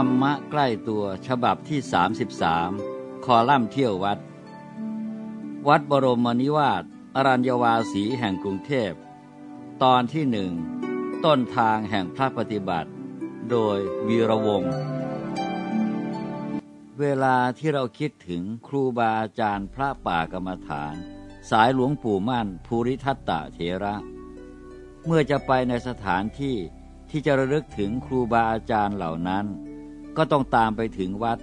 รรมะใกล้ตัวฉบับที่ 33 คอลัมน์เที่ยววัด วัดบรมนิวาสอรัญญวาสีแห่งกรุงเทพ ตอนที่หนึ่ง ต้นทางแห่งพระปฏิบัติ โดยวีระวงศ์เวลาที่เราคิดถึงครูบาอาจารย์พระป่ากรรมฐาน สายหลวงปู่มั่นภูริทัตตะเถระ เมื่อจะไปในสถานที่ที่จะระลึกถึงครูบาอาจารย์เหล่านั้น ก็ต้องตามไปถึงวัด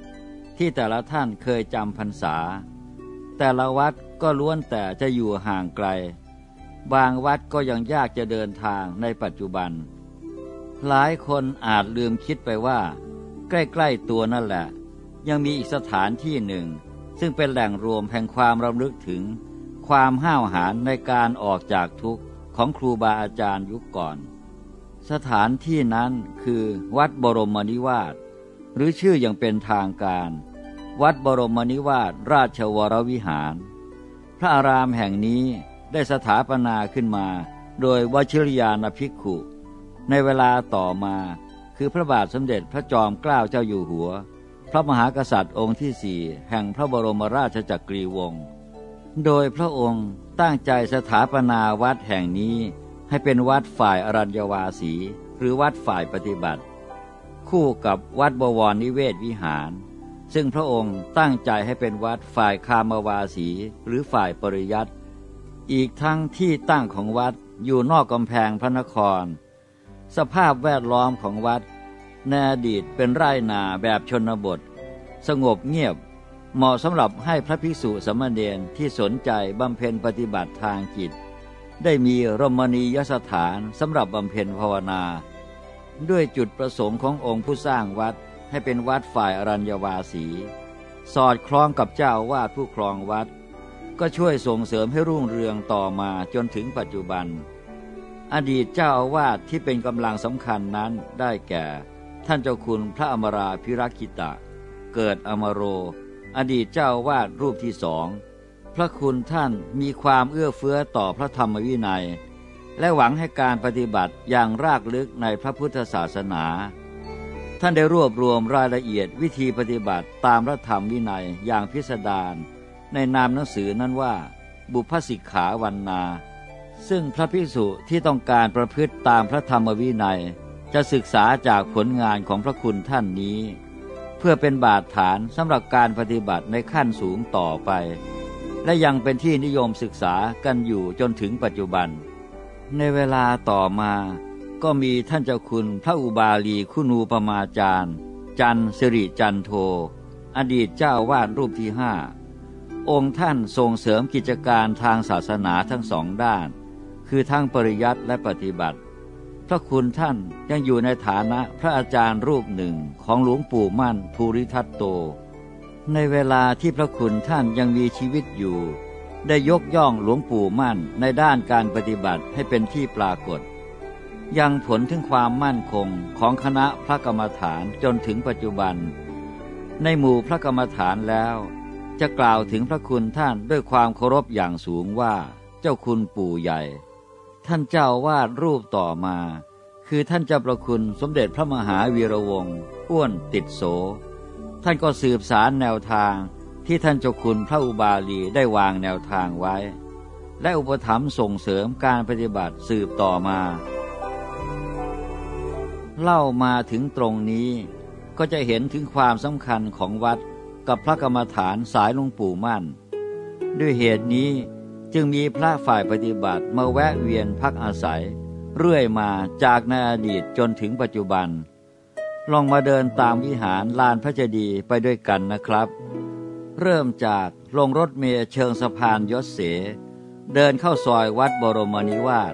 ที่แต่ละท่านเคยจำพรรษา แต่ละวัดก็ล้วนแต่จะอยู่ห่างไกล บางวัดก็ยังยากจะเดินทางในปัจจุบัน หลายคนอาจลืมคิดไปว่า ใกล้ๆตัวนั่นแหละ ยังมีอีกสถานที่หนึ่ง ซึ่งเป็นแหล่งรวมแห่งความรำลึกถึง ความห้าวหาญในการออกจากทุกข์ของครูบาอาจารย์ยุคก่อน สถานที่นั้นคือวัดบรมนิวาส หรือชื่ออย่างเป็นทางการ วัดบรมนิวาสราชวรวิหาร พระอารามแห่งนี้ได้สถาปนาขึ้นมา โดยวชิรยานภิกขุ ในเวลาต่อมาคือพระบาทสมเด็จพระจอมเกล้าเจ้าอยู่หัว พระมหากษัตริย์องค์ที่สี่แห่งพระบรมราชจักรีวงศ์โดยพระองค์ตั้งใจสถาปนาวัดแห่งนี้ให้เป็นวัดฝ่ายอรัญญวาสี หรือวัดฝ่ายปฏิบัติ คู่กับวัดบวรนิเวศวิหาร ซึ่งพระองค์ตั้งใจให้เป็นวัดฝ่ายคามวาสีหรือฝ่ายปริยัติอีกทั้งที่ตั้งของวัดอยู่นอกกำแพงพระนคร สภาพแวดล้อมของวัดในอดีตเป็นไร่นาแบบชนบท สงบเงียบเหมาะสำหรับให้พระภิกษุสมณเณรที่สนใจบำเพ็ญปฏิบัติทางจิต ได้มีรมณียสถานสำหรับบำเพ็ญภาวนา ด้วยจุดประสงค์ขององค์ผู้สร้างวัดให้เป็นวัดฝ่ายอรัญญวาสี สอดคล้องกับเจ้าวาดผู้ครองวัด ก็ช่วยส่งเสริมให้รุ่งเรืองต่อมาจนถึงปัจจุบัน อดีตเจ้าอาวาสที่เป็นกำลังสำคัญนั้นได้แก่ ท่านเจ้าคุณพระอมราพิรักิตะ เกิดอมโร อดีตเจ้าอาวาสรูปที่สองพระคุณท่านมีความเอื้อเฟื้อต่อพระธรรมวินัย และหวังให้การปฏิบัติอย่างรากลึกในพระพุทธศาสนา ท่านได้รวบรวมรายละเอียดวิธีปฏิบัติตามพระธรรมวินัยอย่างพิสดารในนามหนังสือนั้นว่า บุพสิกขาวันนา ซึ่งพระภิกษุที่ต้องการประพฤติตามพระธรรมวินัย จะศึกษาจากผลงานของพระคุณท่านนี้ เพื่อเป็นบาดฐานสำหรับการปฏิบัติในขั้นสูงต่อไป และยังเป็นที่นิยมศึกษากันอยู่จนถึงปัจจุบัน ในเวลาต่อมาก็มีท่านเจ้าคุณพระอุบาลีคุณูปมาจารย์ จันสิริจันโท อดีตเจ้าวาดรูปที่ห้าองค์ท่านส่งเสริมกิจการทางศาสนาทั้งสองด้าน คือทั้งปริยัติและปฏิบัติ พระคุณท่านยังอยู่ในฐานะพระอาจารย์รูปหนึ่งของหลวงปู่มั่นภูริทัตโต ในเวลาที่พระคุณท่านยังมีชีวิตอยู่ ได้ยกย่องหลวงปู่มั่นในด้านการปฏิบัติให้เป็นที่ปรากฏ ยังผลถึงความมั่นคงของคณะพระกรรมฐานจนถึงปัจจุบัน ในหมู่พระกรรมฐานแล้ว จะกล่าวถึงพระคุณท่านด้วยความเคารพอย่างสูงว่าเจ้าคุณปู่ใหญ่ ท่านเจ้าวาดรูปต่อมา คือท่านเจ้าประคุณสมเด็จพระมหาวีระวงศ์อ้วนติดโส ท่านก็สืบสารแนวทาง ที่ท่านเจ้าคุณพระอุบาลีได้วางแนวทางไว้ และอุปถัมภ์ส่งเสริมการปฏิบัติสืบต่อมา เล่ามาถึงตรงนี้ก็จะเห็นถึงความสำคัญของวัดกับพระกรรมฐานสายหลวงปู่มั่น ด้วยเหตุนี้จึงมีพระฝ่ายปฏิบัติมาแวะเวียนพักอาศัย เรื่อยมาจากในอดีตจนถึงปัจจุบัน ลองมาเดินตามวิหารลานพระเจดีย์ไปด้วยกันนะครับ เริ่มจากลงรถเมล์เชิงสะพานยศเส เดินเข้าซอยวัดบรมนิวาส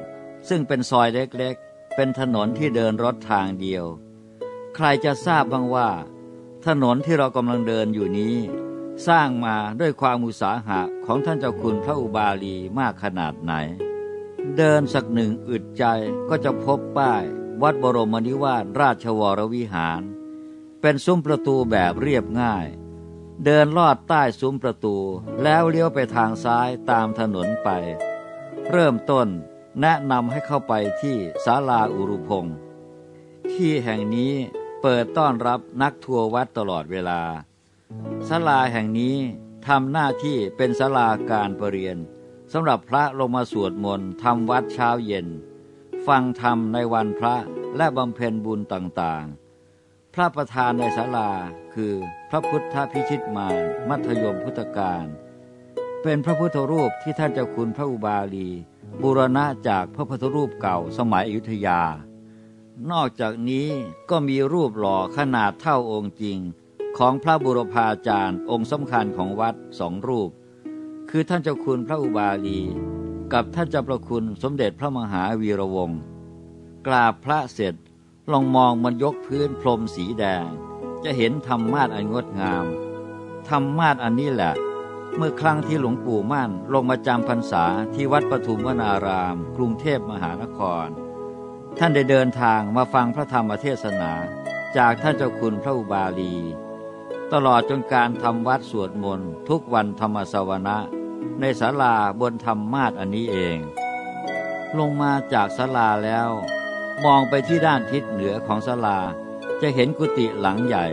ซึ่งเป็นซอยเล็กๆ เป็นถนนที่เดินรถทางเดียว ใครจะทราบบ้างว่า ถนนที่เรากำลังเดินอยู่นี้ สร้างมาด้วยความอุตสาหะของท่านเจ้าคุณพระอุบาลีมากขนาดไหน เดินสักหนึ่งอึดใจก็จะพบป้าย วัดบรมนิวาสราชวรวิหาร เป็นซุ้มประตูแบบเรียบง่าย เดินลอดใต้ซุ้มประตู แล้วเลี้ยวไปทางซ้ายตามถนนไป เริ่มต้นแนะนำให้เข้าไปที่ศาลาอุรุพงศ์ที่แห่งนี้เปิดต้อนรับนักทัวร์วัดตลอดเวลาศาลาแห่งนี้ทำหน้าที่เป็นศาลาการประเรียนสำหรับพระลงมาสวดมนต์ทำวัดเช้าเย็น ฟังธรรมในวันพระและบำเพ็ญบุญต่างๆ ระประธานในศาลาคือพระพุทธพิชิตมารมัธยมพุทธการเป็นพระพุทธรูปที่ท่านเจ้าคุณพระอุบาลี บูรณะจากพระพุทธรูปเก่าสมัยอยุธยา นอกจากนี้ก็มีรูปหล่อขนาดเท่าองค์จริง ของพระบุรพาจารย์องค์สำคัญของวัดสองรูป คือท่านเจ้าคุณพระอุบาลี กับท่านเจ้าประคุณสมเด็จพระมหาวีระวงศ์กราบพระเสร็จ ลองมองมันยกพื้นพรมสีแดง จะเห็นธรรมมาศอันงดงาม ธรรมมาศอันนี้แหละ เมื่อครั้งที่หลวงปู่มั่นลงมาจำพรรษาที่วัดปทุมวนาราม กรุงเทพมหานคร ท่านได้เดินทางมาฟังพระธรรมเทศนา จากท่านเจ้าคุณพระอุบาลี ตลอดจนการทำวัดสวดมนต์ทุกวันธรรมสวนะ ในศาลาบนธรรมมาศอันนี้เอง ลงมาจากศาลาแล้ว มองไปที่ด้านทิศเหนือของศาลา จะเห็นกุฏิหลังใหญ่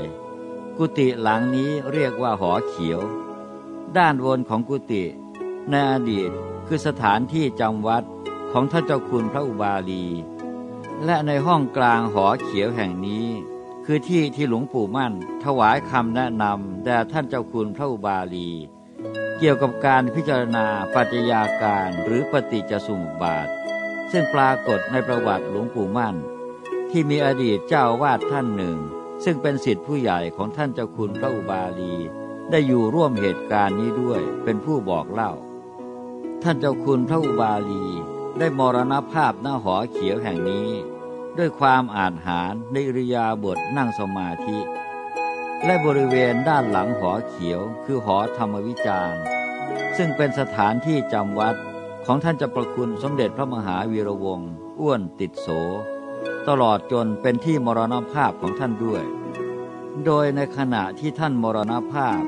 กุฏิหลังนี้เรียกว่าหอเขียว ด้านบนของกุฏิในอดีตคือสถานที่จำวัดของท่านเจ้าคุณพระอุบาลี และในห้องกลางหอเขียวแห่งนี้ คือที่ที่หลวงปู่มั่น ถวายคำแนะนำแด่ท่านเจ้าคุณพระอุบาลี เกี่ยวกับการพิจารณาปัจจัยาการหรือปฏิจจสมุปบาท ซึ่งปรากฏในประวัติหลวงปู่มั่น ที่มีอดีตเจ้าวาดท่านหนึ่ง ซึ่งเป็นสิทธิผู้ใหญ่ของท่านเจ้าคุณพระอุบาลี ได้อยู่ร่วมเหตุการณ์นี้ด้วยเป็นผู้บอกเล่า ท่านเจ้าคุณพระอุบาลีได้มรณภาพหน้าหอเขียวแห่งนี้ ด้วยความอาจหารในริยาบทนั่งสมาธิ และบริเวณด้านหลังหอเขียวคือหอธรรมวิจารณ์ ซึ่งเป็นสถานที่จำวัด ของท่านจะประคุณสมเด็จพระมหาวีระวงศ์อ้วนติดโส ตลอดจนเป็นที่มรณภาพของท่านด้วย โดยในขณะที่ท่านมรณภาพ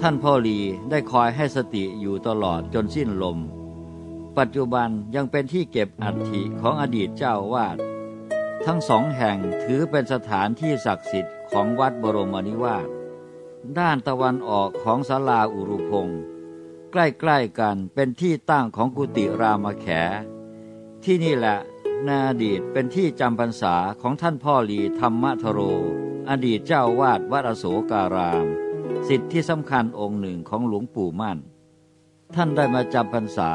ท่านพ่อลีได้คอยให้สติอยู่ตลอดจนสิ้นลม ปัจจุบันยังเป็นที่เก็บอัฐิของอดีตเจ้าวาด ทั้งสองแห่งถือเป็นสถานที่ศักดิ์สิทธิ์ของวัดบรมนิวาสด้านตะวันออกของศาลาอุรุพงศ์ ใกล้ๆกันเป็นที่ตั้งของกุฏิรามแข ที่นี่แหละนาอดีตเป็นที่จำพรรษาของท่านพ่อหลีธรรมทโร อดีตเจ้าวาดวัดอโศการาม สิทธิที่สำคัญองค์หนึ่งของหลวงปู่มั่น ท่านได้มาจำพรรษา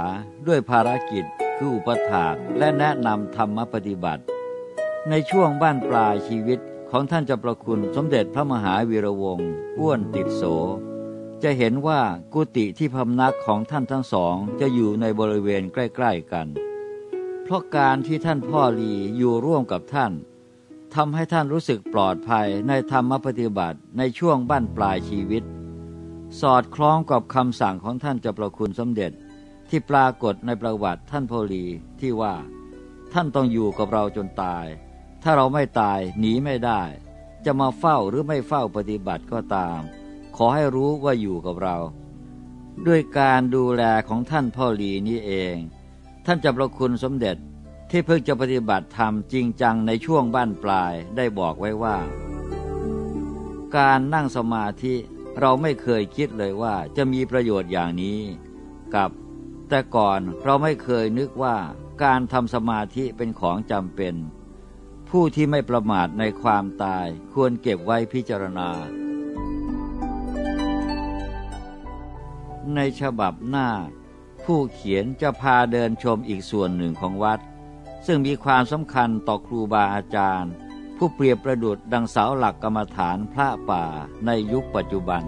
ด้วยภารกิจคืออุปถากและแนะนำธรรมปฏิบัติ ในช่วงบ้านปลายชีวิตของท่านเจ้าประคุณสมเด็จพระมหาวีระวงศ์อ้วนติดโส จะเห็นว่ากุฏิที่พำนักของท่านทั้งสองจะอยู่ในบริเวณใกล้ ๆกัน เพราะการที่ท่านพ่อลีอยู่ร่วมกับท่านทำให้ท่านรู้สึกปลอดภัยในธรรมปฏิบัติในช่วงบั้นปลายชีวิต สอดคล้องกับคำสั่งของท่านเจ้าประคุณสมเด็จที่ปรากฏในประวัติท่านพ่อลีที่ว่า ท่านต้องอยู่กับเราจนตาย ถ้าเราไม่ตายหนีไม่ได้ จะมาเฝ้าหรือไม่เฝ้าปฏิบัติก็ตาม ขอให้รู้ว่าอยู่กับเรา ด้วยการดูแลของท่านพ่อหลีนี้เอง ท่านจะประคุณสมเด็จที่เพิ่งจะปฏิบัติธรรมจริงจังในช่วงบ้านปลายได้บอกไว้ว่า การนั่งสมาธิเราไม่เคยคิดเลยว่าจะมีประโยชน์อย่างนี้ กับ แต่ก่อนเราไม่เคยนึกว่าการทำสมาธิเป็นของจำเป็น ผู้ที่ไม่ประมาทในความตายควรเก็บไว้พิจารณา ในฉบับหน้า ผู้เขียนจะพาเดินชมอีกส่วนหนึ่งของวัด ซึ่งมีความสำคัญต่อครูบาอาจารย์ ผู้เปรียบประดุดดังเสาหลักกรรมฐานพระป่าในยุคปัจจุบัน